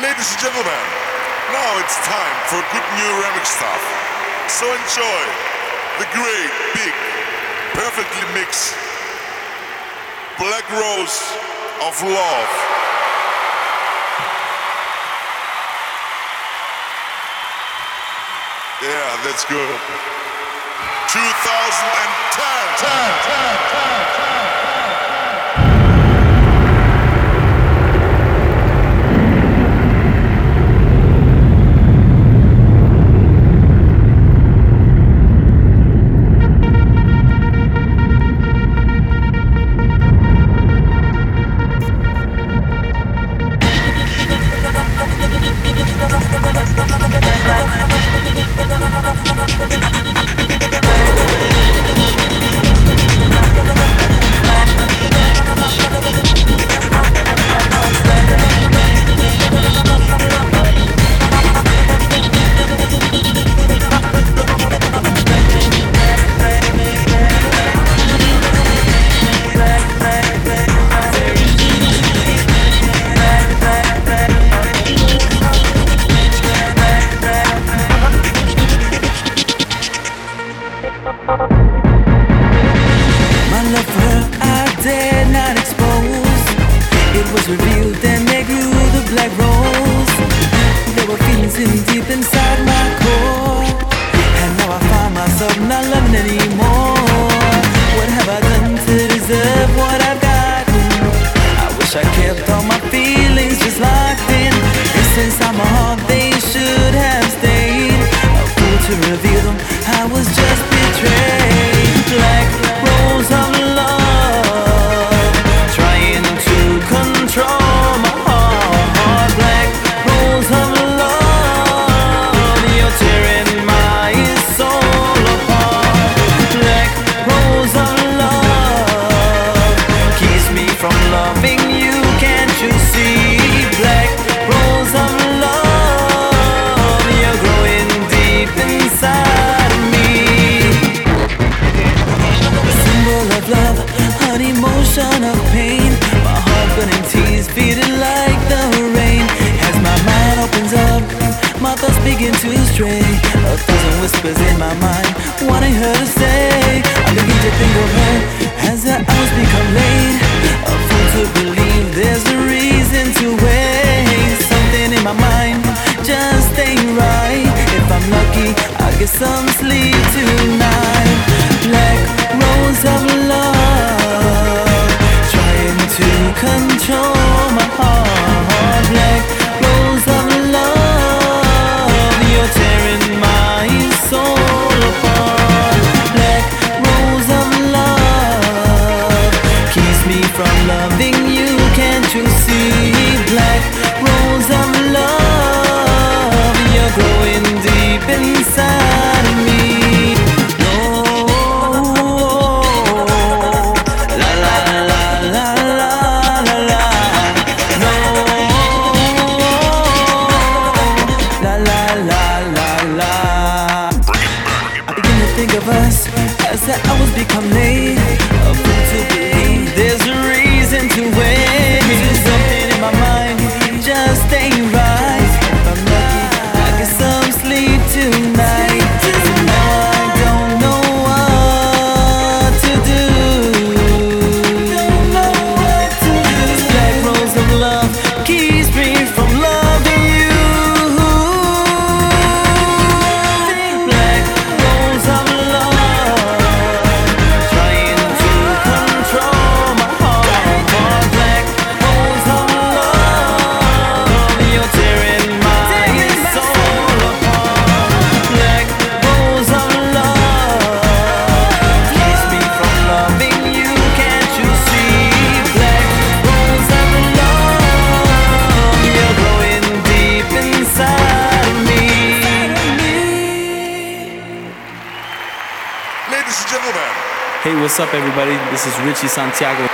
Ladies and gentlemen, now it's time for good new remix stuff. So enjoy the great, big, perfectly mixed Black Rose of Love. Yeah, that's good. 2010. 10, 10, 10, deep inside my core. And now I find myself not loving anymore. What have I done to deserve what I've gotten? I wish I kept all my feelings just locked in. i'm a heart, they should have stayed. A fool to reveal them, I was just betrayed. whispers in my mind. Wanting her to stay I begin to think of her Has her hours become late? A fool to believe there's a reason to wait. Something in my mind just ain't right. If I'm lucky, I'll get some sleep tonight. No, la la la la la la No, la la la la la. I begin to think of us as the hours become late. A to there's a reason to wait. There's something in my mind. Hey, what's up, everybody? This is Richie Santiago.